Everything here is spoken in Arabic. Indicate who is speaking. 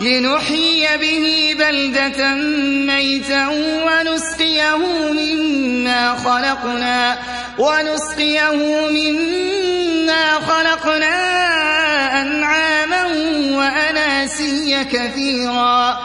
Speaker 1: لِّنُحْيِيَ بِهِ بَلْدَةً مَّيْتًا وَنُسْقِيَهُ مِمَّا خَلَقْنَا أَنْعَامًا وَأَنَاسِيَّ كَثِيرًا